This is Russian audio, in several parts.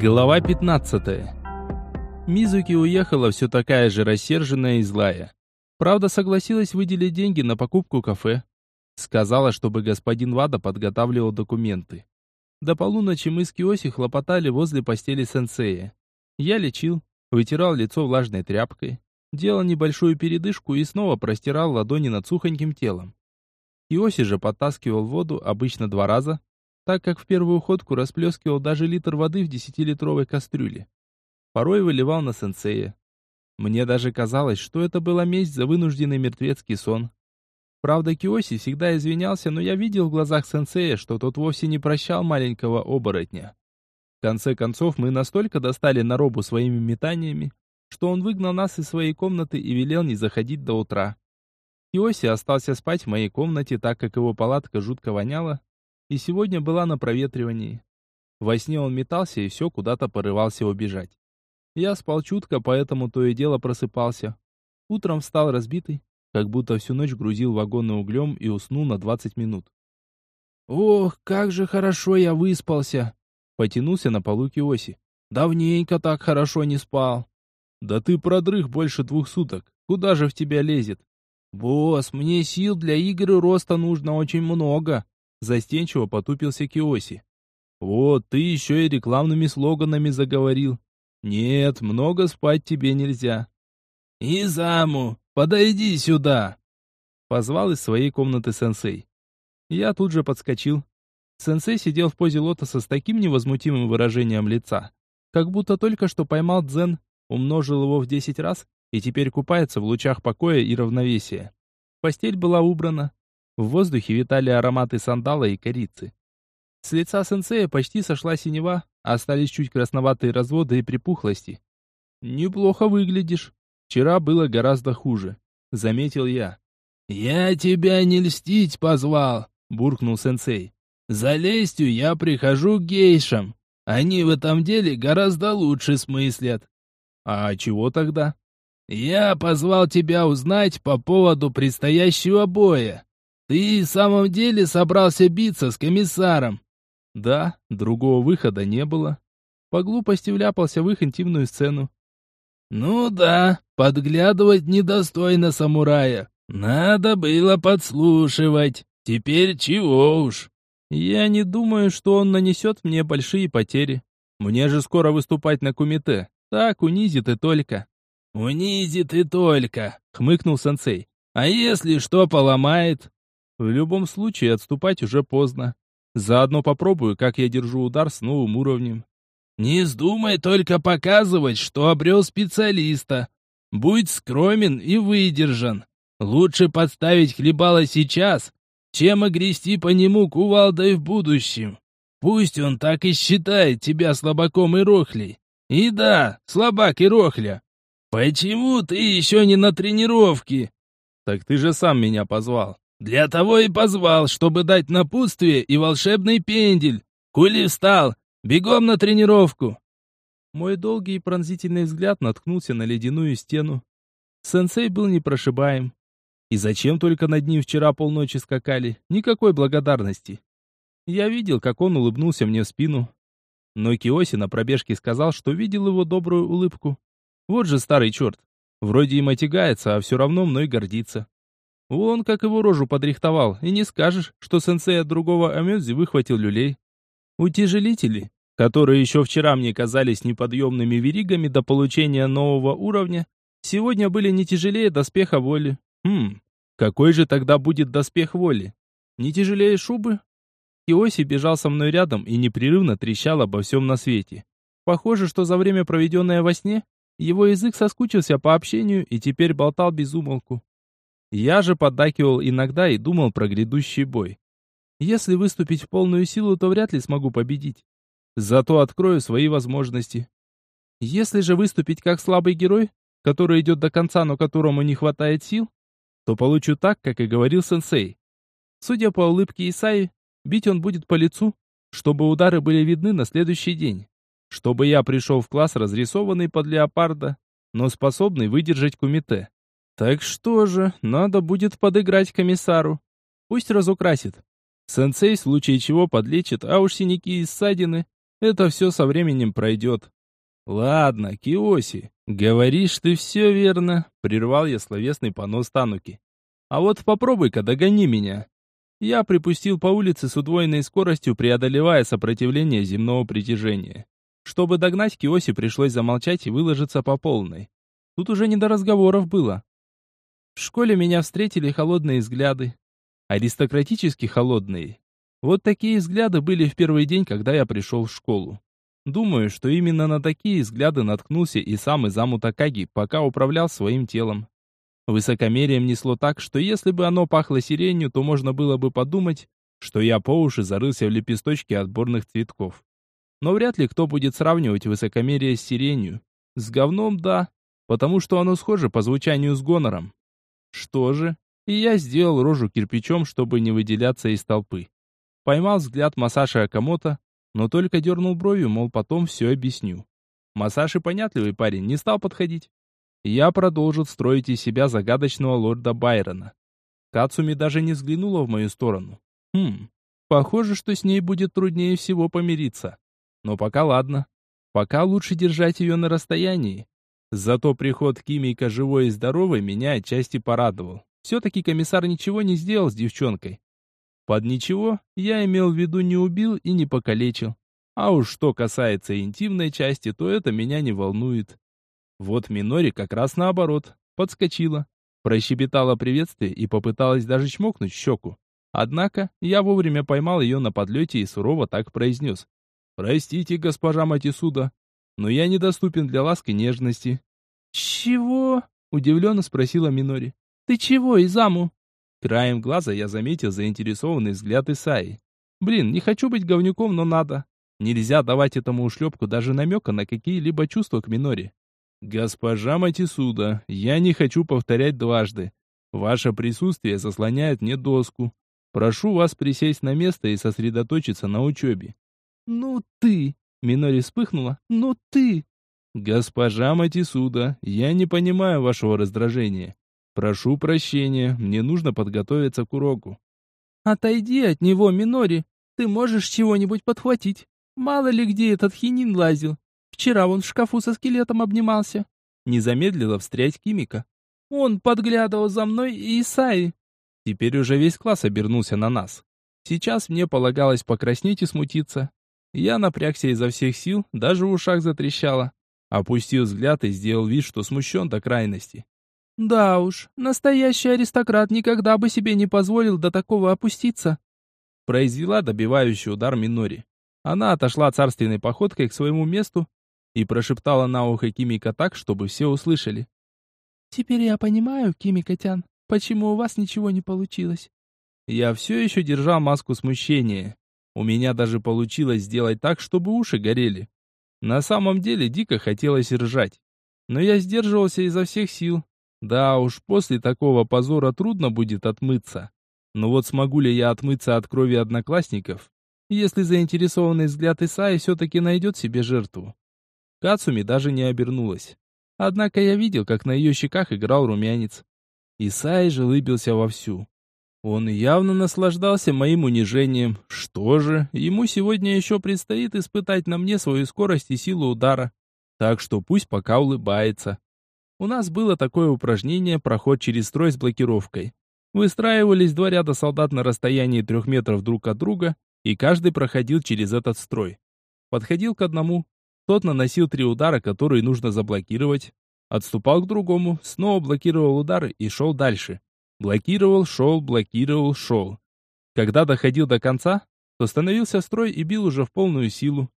Глава 15. Мизуки уехала все такая же рассерженная и злая. Правда, согласилась выделить деньги на покупку кафе. Сказала, чтобы господин Вада подготавливал документы. До полуночи мы с Киоси хлопотали возле постели сенсея. Я лечил, вытирал лицо влажной тряпкой, делал небольшую передышку и снова простирал ладони над сухоньким телом. Киоси же подтаскивал воду обычно два раза, так как в первую ходку расплескивал даже литр воды в десятилитровой кастрюле. Порой выливал на сенсея. Мне даже казалось, что это была месть за вынужденный мертвецкий сон. Правда, Киоси всегда извинялся, но я видел в глазах сенсея, что тот вовсе не прощал маленького оборотня. В конце концов, мы настолько достали Наробу своими метаниями, что он выгнал нас из своей комнаты и велел не заходить до утра. Киоси остался спать в моей комнате, так как его палатка жутко воняла, и сегодня была на проветривании. Во сне он метался и все куда-то порывался убежать. Я спал чутко, поэтому то и дело просыпался. Утром встал разбитый, как будто всю ночь грузил вагоны углем и уснул на 20 минут. «Ох, как же хорошо я выспался!» Потянулся на полу Киоси. «Давненько так хорошо не спал». «Да ты продрых больше двух суток. Куда же в тебя лезет?» «Босс, мне сил для игры роста нужно очень много», Застенчиво потупился Киоси. «Вот, ты еще и рекламными слоганами заговорил. Нет, много спать тебе нельзя». «Изаму, подойди сюда!» Позвал из своей комнаты сенсей. Я тут же подскочил. Сенсей сидел в позе лотоса с таким невозмутимым выражением лица, как будто только что поймал дзен, умножил его в десять раз и теперь купается в лучах покоя и равновесия. Постель была убрана, в воздухе витали ароматы сандала и корицы. С лица сенсея почти сошла синева, остались чуть красноватые разводы и припухлости. «Неплохо выглядишь. Вчера было гораздо хуже», — заметил я. «Я тебя не льстить позвал», — буркнул сенсей. «За лестью я прихожу к гейшам. Они в этом деле гораздо лучше смыслят». «А чего тогда?» «Я позвал тебя узнать по поводу предстоящего боя. Ты в самом деле собрался биться с комиссаром? Да, другого выхода не было. По глупости вляпался в их интимную сцену. Ну да, подглядывать недостойно самурая. Надо было подслушивать. Теперь чего уж. Я не думаю, что он нанесет мне большие потери. Мне же скоро выступать на кумите. Так, унизит и только. Унизит и только, хмыкнул сенсей. А если что поломает? В любом случае отступать уже поздно. Заодно попробую, как я держу удар с новым уровнем. Не вздумай только показывать, что обрел специалиста. Будь скромен и выдержан. Лучше подставить хлебало сейчас, чем огрести по нему кувалдой в будущем. Пусть он так и считает тебя слабаком и рохлей. И да, слабак и рохля. Почему ты еще не на тренировке? Так ты же сам меня позвал. Для того и позвал, чтобы дать напутствие и волшебный пендель. Кули встал, бегом на тренировку. Мой долгий и пронзительный взгляд наткнулся на ледяную стену. Сенсей был непрошибаем. И зачем только над ним вчера полночи скакали? Никакой благодарности. Я видел, как он улыбнулся мне в спину. Но Киоси на пробежке сказал, что видел его добрую улыбку. Вот же старый черт. Вроде и мотягается, а все равно мной гордится. Вон как его рожу подрихтовал, и не скажешь, что сенсей от другого Амёдзи выхватил люлей. Утяжелители, которые еще вчера мне казались неподъемными веригами до получения нового уровня, сегодня были не тяжелее доспеха воли. Хм, какой же тогда будет доспех воли? Не тяжелее шубы? Киоси бежал со мной рядом и непрерывно трещал обо всем на свете. Похоже, что за время, проведенное во сне, его язык соскучился по общению и теперь болтал без умолку. Я же поддакивал иногда и думал про грядущий бой. Если выступить в полную силу, то вряд ли смогу победить. Зато открою свои возможности. Если же выступить как слабый герой, который идет до конца, но которому не хватает сил, то получу так, как и говорил сенсей. Судя по улыбке Исаи, бить он будет по лицу, чтобы удары были видны на следующий день. Чтобы я пришел в класс разрисованный под леопарда, но способный выдержать кумите. Так что же, надо будет подыграть комиссару. Пусть разукрасит. Сенсей в случае чего подлечит, а уж синяки и ссадины Это все со временем пройдет. Ладно, Киоси, говоришь ты все верно, прервал я словесный понос Тануки. А вот попробуй-ка догони меня. Я припустил по улице с удвоенной скоростью, преодолевая сопротивление земного притяжения. Чтобы догнать Киоси, пришлось замолчать и выложиться по полной. Тут уже не до разговоров было. В школе меня встретили холодные взгляды. Аристократически холодные. Вот такие взгляды были в первый день, когда я пришел в школу. Думаю, что именно на такие взгляды наткнулся и сам Изаму Такаги, пока управлял своим телом. Высокомерием несло так, что если бы оно пахло сиренью, то можно было бы подумать, что я по уши зарылся в лепесточки отборных цветков. Но вряд ли кто будет сравнивать высокомерие с сиренью. С говном – да, потому что оно схоже по звучанию с гонором. Что же? И я сделал рожу кирпичом, чтобы не выделяться из толпы. Поймал взгляд Масаши Акамото, но только дернул бровью, мол, потом все объясню. Масаши понятливый парень, не стал подходить я продолжил строить из себя загадочного лорда Байрона. Кацуми даже не взглянула в мою сторону. Хм, похоже, что с ней будет труднее всего помириться. Но пока ладно. Пока лучше держать ее на расстоянии. Зато приход Кимика живой и здоровой меня отчасти порадовал. Все-таки комиссар ничего не сделал с девчонкой. Под ничего я имел в виду не убил и не покалечил. А уж что касается интимной части, то это меня не волнует. Вот Минори как раз наоборот, подскочила, прощебетала приветствие и попыталась даже чмокнуть щеку. Однако я вовремя поймал ее на подлете и сурово так произнес. «Простите, госпожа Матисуда, но я недоступен для ласки нежности». «Чего?» — удивленно спросила Минори. «Ты чего, Изаму?» Краем глаза я заметил заинтересованный взгляд Исаи. «Блин, не хочу быть говнюком, но надо. Нельзя давать этому ушлепку даже намека на какие-либо чувства к Минори. «Госпожа Матисуда, я не хочу повторять дважды. Ваше присутствие заслоняет мне доску. Прошу вас присесть на место и сосредоточиться на учебе». «Ну ты!» — Минори вспыхнула. «Ну ты!» «Госпожа Матисуда, я не понимаю вашего раздражения. Прошу прощения, мне нужно подготовиться к уроку». «Отойди от него, Минори. Ты можешь чего-нибудь подхватить. Мало ли где этот хинин лазил. Вчера он в шкафу со скелетом обнимался. Не замедлила встрять Кимика. Он подглядывал за мной и Исаи. Теперь уже весь класс обернулся на нас. Сейчас мне полагалось покраснеть и смутиться. Я напрягся изо всех сил, даже в ушах затрещало. Опустил взгляд и сделал вид, что смущен до крайности. «Да уж, настоящий аристократ никогда бы себе не позволил до такого опуститься», произвела добивающий удар Минори. Она отошла царственной походкой к своему месту и прошептала на ухо Кимика так, чтобы все услышали. «Теперь я понимаю, Кимика-тян, почему у вас ничего не получилось». Я все еще держал маску смущения. У меня даже получилось сделать так, чтобы уши горели. На самом деле дико хотелось ржать. Но я сдерживался изо всех сил. Да уж, после такого позора трудно будет отмыться. Но вот смогу ли я отмыться от крови одноклассников, если заинтересованный взгляд Исаи все-таки найдет себе жертву? Кацуми даже не обернулась. Однако я видел, как на ее щеках играл румянец. Исай же улыбился вовсю. Он явно наслаждался моим унижением. Что же, ему сегодня еще предстоит испытать на мне свою скорость и силу удара. Так что пусть пока улыбается. У нас было такое упражнение «Проход через строй с блокировкой». Выстраивались два ряда солдат на расстоянии трех метров друг от друга, и каждый проходил через этот строй. Подходил к одному, тот наносил три удара, которые нужно заблокировать. Отступал к другому, снова блокировал удары и шел дальше. Блокировал, шел, блокировал, шел. Когда доходил до конца, то становился строй и бил уже в полную силу.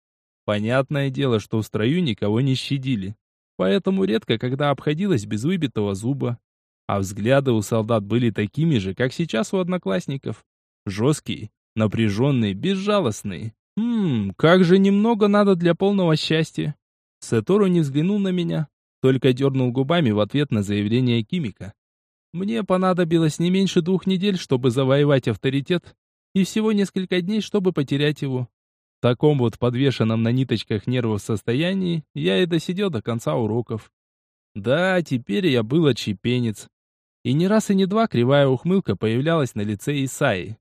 Понятное дело, что в строю никого не щадили. Поэтому редко, когда обходилось без выбитого зуба. А взгляды у солдат были такими же, как сейчас у одноклассников. Жесткие, напряженные, безжалостные. Хм, как же немного надо для полного счастья. Сатору не взглянул на меня, только дернул губами в ответ на заявление Кимика. Мне понадобилось не меньше двух недель, чтобы завоевать авторитет, и всего несколько дней, чтобы потерять его. В таком вот подвешенном на ниточках нервов состоянии я и досидел до конца уроков. Да, теперь я был отщепенец. И не раз и не два кривая ухмылка появлялась на лице Исаи.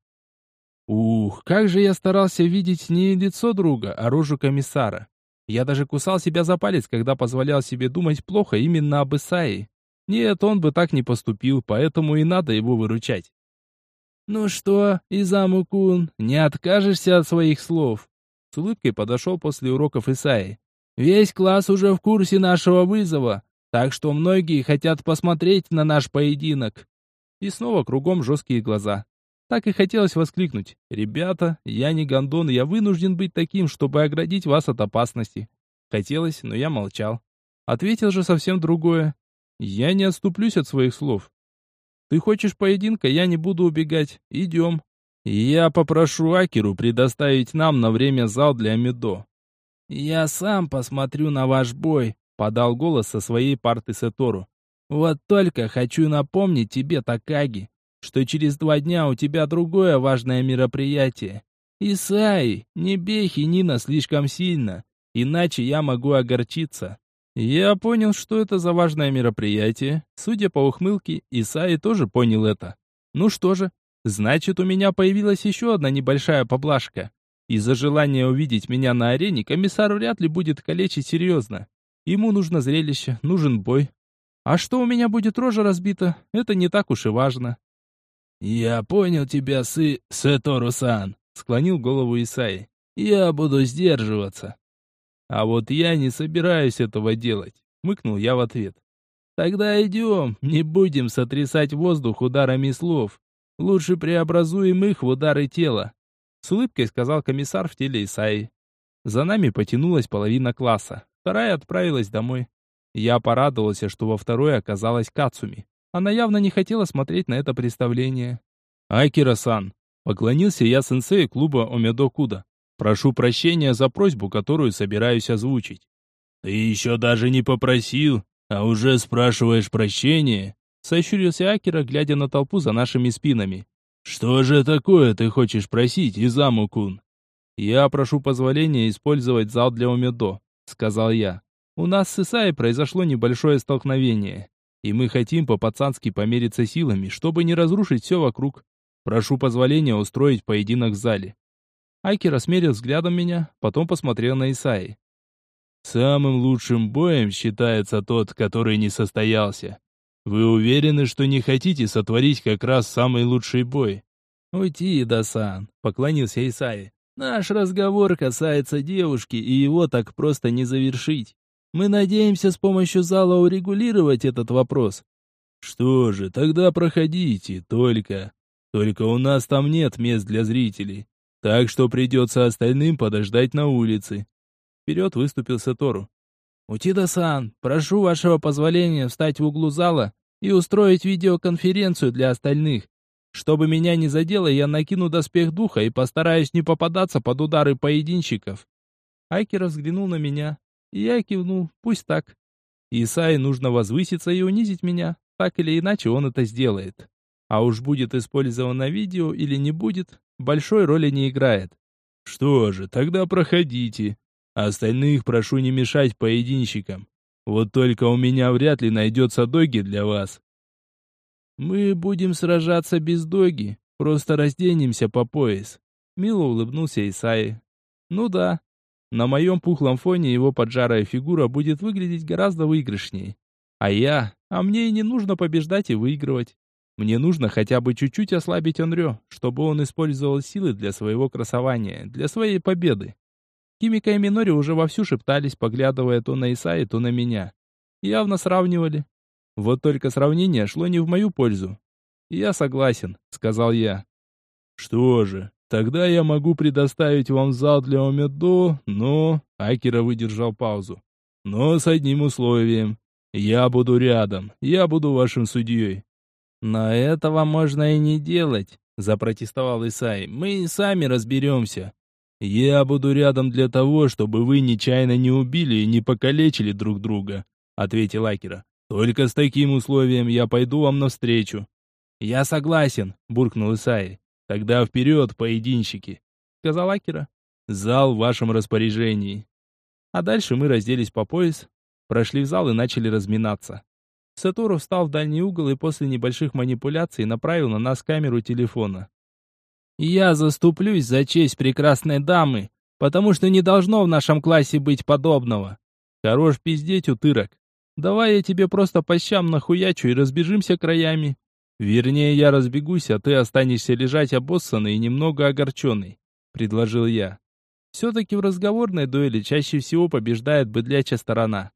Ух, как же я старался видеть не лицо друга, а рожу комиссара. Я даже кусал себя за палец, когда позволял себе думать плохо именно об Исаии. Нет, он бы так не поступил, поэтому и надо его выручать. «Ну что, Изаму-кун, не откажешься от своих слов?» С улыбкой подошел после уроков Исаи. «Весь класс уже в курсе нашего вызова, так что многие хотят посмотреть на наш поединок». И снова кругом жесткие глаза. Так и хотелось воскликнуть. «Ребята, я не гондон, я вынужден быть таким, чтобы оградить вас от опасности». Хотелось, но я молчал. Ответил же совсем другое. Я не отступлюсь от своих слов. Ты хочешь поединка, я не буду убегать. Идем. Я попрошу Акеру предоставить нам на время зал для Медо. Я сам посмотрю на ваш бой, подал голос со своей парты Сетору. Вот только хочу напомнить тебе, Такаги, что через два дня у тебя другое важное мероприятие. Исай, не бей Хинина слишком сильно, иначе я могу огорчиться. Я понял, что это за важное мероприятие. Судя по ухмылке, Исаи тоже понял это. Ну что же, значит у меня появилась еще одна небольшая поблажка. Из-за желания увидеть меня на арене комиссар вряд ли будет калечить серьезно. Ему нужно зрелище, нужен бой. А что у меня будет рожа разбита, это не так уж и важно. «Я понял тебя, сы... Сетору-сан», — склонил голову Исаи. «Я буду сдерживаться». А вот я не собираюсь этого делать, мыкнул я в ответ. Тогда идем, не будем сотрясать воздух ударами слов. Лучше преобразуем их в удары тела. С улыбкой сказал комиссар в теле Исаи. За нами потянулась половина класса. Вторая отправилась домой. Я порадовался, что во второй оказалась Кацуми. Она явно не хотела смотреть на это представление. «Акира-сан!» Поклонился я сенсею клуба Омедо Куда. Прошу прощения за просьбу, которую собираюсь озвучить. Ты еще даже не попросил, а уже спрашиваешь прощения? Сощурился Акера, глядя на толпу за нашими спинами. Что же такое ты хочешь просить, Изаму-кун? Я прошу позволения использовать зал для Умедо, сказал я. У нас с Исаей произошло небольшое столкновение, и мы хотим по-пацански помериться силами, чтобы не разрушить все вокруг. Прошу позволения устроить поединок в зале. Айки рассмерил взглядом меня, потом посмотрел на Исаи. «Самым лучшим боем считается тот, который не состоялся. Вы уверены, что не хотите сотворить как раз самый лучший бой?» «Уйти, Дасан», — поклонился Исаи. «Наш разговор касается девушки, и его так просто не завершить. Мы надеемся с помощью зала урегулировать этот вопрос». «Что же, тогда проходите, только... Только у нас там нет мест для зрителей. Так что придется остальным подождать на улице. Вперед выступил Сатору. «Утида-сан, прошу вашего позволения встать в углу зала и устроить видеоконференцию для остальных. Чтобы меня не задело, я накину доспех духа и постараюсь не попадаться под удары поединщиков». Айкер взглянул на меня, и я кивнул, пусть так. Исаи нужно возвыситься и унизить меня, так или иначе он это сделает. А уж будет использовано видео или не будет, большой роли не играет. Что же, тогда проходите. Остальных прошу не мешать поединщикам. Вот только у меня вряд ли найдется доги для вас. Мы будем сражаться без доги, просто разденемся по пояс. Мило улыбнулся Исаи. Ну да, на моем пухлом фоне его поджарая фигура будет выглядеть гораздо выигрышнее. А я, а мне и не нужно побеждать и выигрывать. Мне нужно хотя бы чуть-чуть ослабить Онрё, чтобы он использовал силы для своего красования, для своей победы. Кимика и Минори уже вовсю шептались, поглядывая то на Исаи, то на меня. Явно сравнивали. Вот только сравнение шло не в мою пользу. «Я согласен», — сказал я. «Что же, тогда я могу предоставить вам зал для Омедо, но...» Акира выдержал паузу. «Но с одним условием. Я буду рядом, я буду вашим судьей. «Но этого можно и не делать», — запротестовал Исай. «Мы и сами разберемся». «Я буду рядом для того, чтобы вы нечаянно не убили и не покалечили друг друга», — ответил Акера. «Только с таким условием я пойду вам навстречу». «Я согласен», — буркнул Исай. «Тогда вперед, поединщики», — сказал Акера. «Зал в вашем распоряжении». А дальше мы разделись по пояс, прошли в зал и начали разминаться. Сатору встал в дальний угол и после небольших манипуляций направил на нас камеру телефона. Я заступлюсь за честь прекрасной дамы, потому что не должно в нашем классе быть подобного. Хорош пиздеть, утырок. Давай я тебе просто по щам нахуячу и разбежимся краями. Вернее, я разбегусь, а ты останешься лежать обоссанный и немного огорченный», — предложил я. Все-таки в разговорной дуэли чаще всего побеждает быдлячая сторона.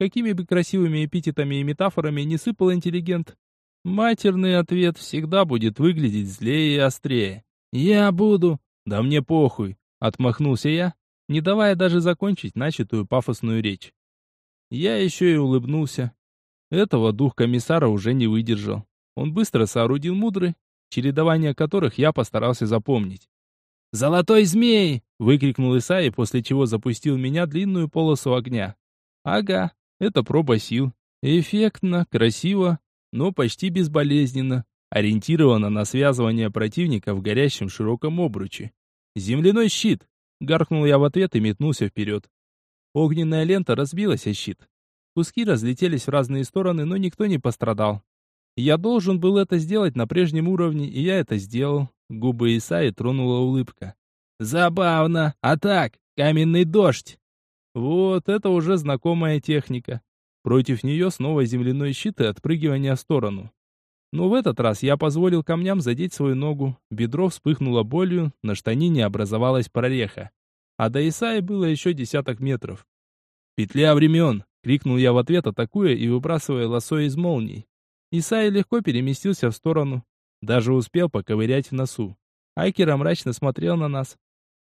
Какими бы красивыми эпитетами и метафорами не сыпал интеллигент, матерный ответ всегда будет выглядеть злее и острее. «Я буду...» «Да мне похуй», — отмахнулся я, не давая даже закончить начатую пафосную речь. Я еще и улыбнулся. Этого дух комиссара уже не выдержал. Он быстро соорудил мудры, чередование которых я постарался запомнить. «Золотой змей!» — выкрикнул Исаи, после чего запустил меня длинную полосу огня. «Ага, это проба сил. Эффектно, красиво, но почти безболезненно, ориентировано на связывание противника в горящем широком обруче. «Земляной щит!» — гаркнул я в ответ и метнулся вперед. Огненная лента разбилась о щит. Куски разлетелись в разные стороны, но никто не пострадал. Я должен был это сделать на прежнем уровне, и я это сделал. Губы Исаи тронула улыбка. «Забавно! А так, каменный дождь!» Вот это уже знакомая техника. Против нее снова земляной щит и отпрыгивание в сторону. Но в этот раз я позволил камням задеть свою ногу. Бедро вспыхнуло болью, на штанине образовалась прореха. А до Исаи было еще десяток метров. «Петля времен!» — крикнул я в ответ, атакуя и выбрасывая лосо из молний. Исаи легко переместился в сторону. Даже успел поковырять в носу. Айкера мрачно смотрел на нас.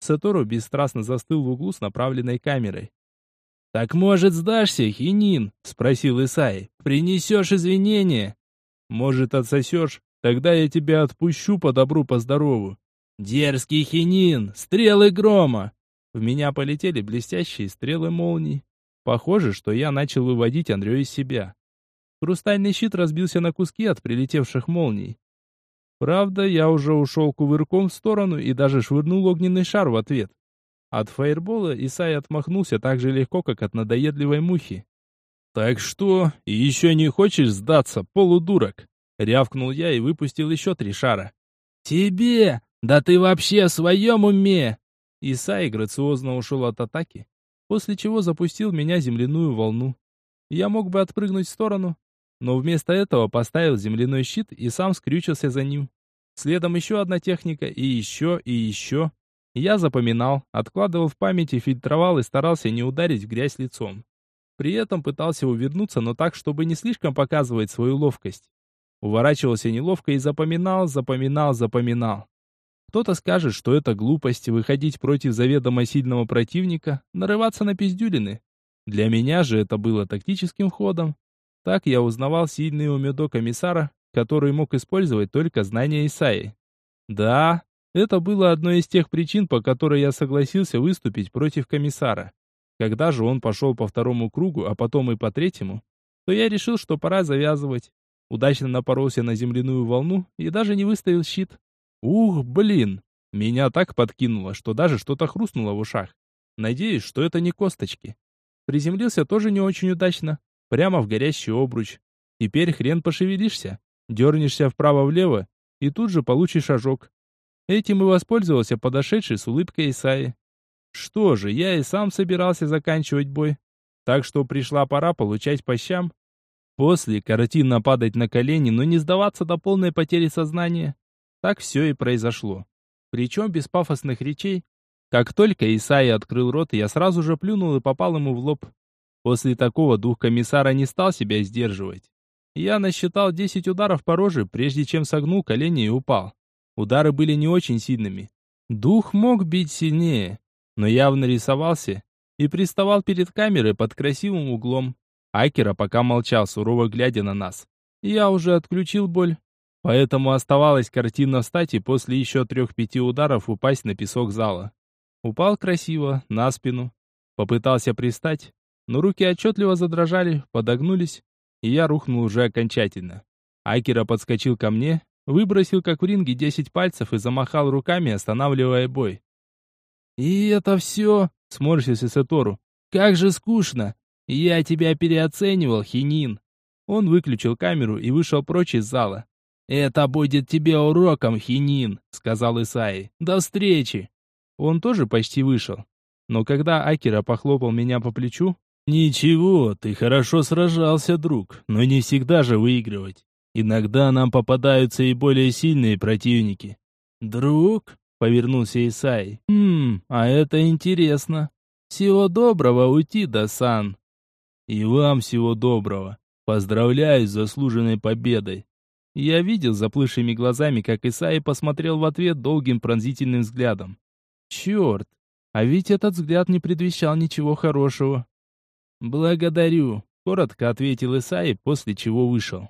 Сатору бесстрастно застыл в углу с направленной камерой. «Так, может, сдашься, хинин?» — спросил Исай. «Принесешь извинения?» «Может, отсосешь? Тогда я тебя отпущу по добру, по здорову». «Дерзкий хинин! Стрелы грома!» В меня полетели блестящие стрелы молний. Похоже, что я начал выводить Андрея из себя. Хрустальный щит разбился на куски от прилетевших молний. Правда, я уже ушел кувырком в сторону и даже швырнул огненный шар в ответ. От фаербола Исай отмахнулся так же легко, как от надоедливой мухи. «Так что, еще не хочешь сдаться, полудурок?» Рявкнул я и выпустил еще три шара. «Тебе? Да ты вообще в своем уме?» Исай грациозно ушел от атаки, после чего запустил меня земляную волну. Я мог бы отпрыгнуть в сторону, но вместо этого поставил земляной щит и сам скрючился за ним. Следом еще одна техника, и еще, и еще. Я запоминал, откладывал в памяти, фильтровал и старался не ударить в грязь лицом. При этом пытался увернуться, но так, чтобы не слишком показывать свою ловкость. Уворачивался неловко и запоминал, запоминал, запоминал. Кто-то скажет, что это глупость выходить против заведомо сильного противника, нарываться на пиздюлины. Для меня же это было тактическим ходом. Так я узнавал сильный умедо комиссара, который мог использовать только знания Исаи. Да, это было одной из тех причин, по которой я согласился выступить против комиссара. Когда же он пошел по второму кругу, а потом и по третьему, то я решил, что пора завязывать. Удачно напоролся на земляную волну и даже не выставил щит. Ух, блин! Меня так подкинуло, что даже что-то хрустнуло в ушах. Надеюсь, что это не косточки. Приземлился тоже не очень удачно, прямо в горящий обруч. Теперь хрен пошевелишься. Дернешься вправо-влево, и тут же получишь ожог. Этим и воспользовался подошедший с улыбкой Исаи. Что же, я и сам собирался заканчивать бой. Так что пришла пора получать по щам. После картинно падать на колени, но не сдаваться до полной потери сознания. Так все и произошло. Причем без пафосных речей. Как только Исаи открыл рот, я сразу же плюнул и попал ему в лоб. После такого дух комиссара не стал себя сдерживать. Я насчитал 10 ударов по роже, прежде чем согнул колени и упал. Удары были не очень сильными. Дух мог бить сильнее, но явно рисовался и приставал перед камерой под красивым углом. Акера пока молчал, сурово глядя на нас. Я уже отключил боль, поэтому оставалась картина встать и после еще трех-пяти ударов упасть на песок зала. Упал красиво, на спину. Попытался пристать, но руки отчетливо задрожали, подогнулись, и я рухнул уже окончательно. Акера подскочил ко мне, выбросил как в ринге десять пальцев и замахал руками, останавливая бой. «И это все?» — сморщился Сатору. «Как же скучно! Я тебя переоценивал, Хинин!» Он выключил камеру и вышел прочь из зала. «Это будет тебе уроком, Хинин», — сказал Исаи. «До встречи». Он тоже почти вышел. Но когда Акира похлопал меня по плечу, «Ничего, ты хорошо сражался, друг, но не всегда же выигрывать. Иногда нам попадаются и более сильные противники». «Друг?» — повернулся Исай. «Хм, а это интересно. Всего доброго, Утида-сан». «И вам всего доброго. Поздравляю с заслуженной победой». Я видел заплывшими глазами, как Исаи посмотрел в ответ долгим пронзительным взглядом. Черт, а ведь этот взгляд не предвещал ничего хорошего. «Благодарю», — коротко ответил Исаи, после чего вышел.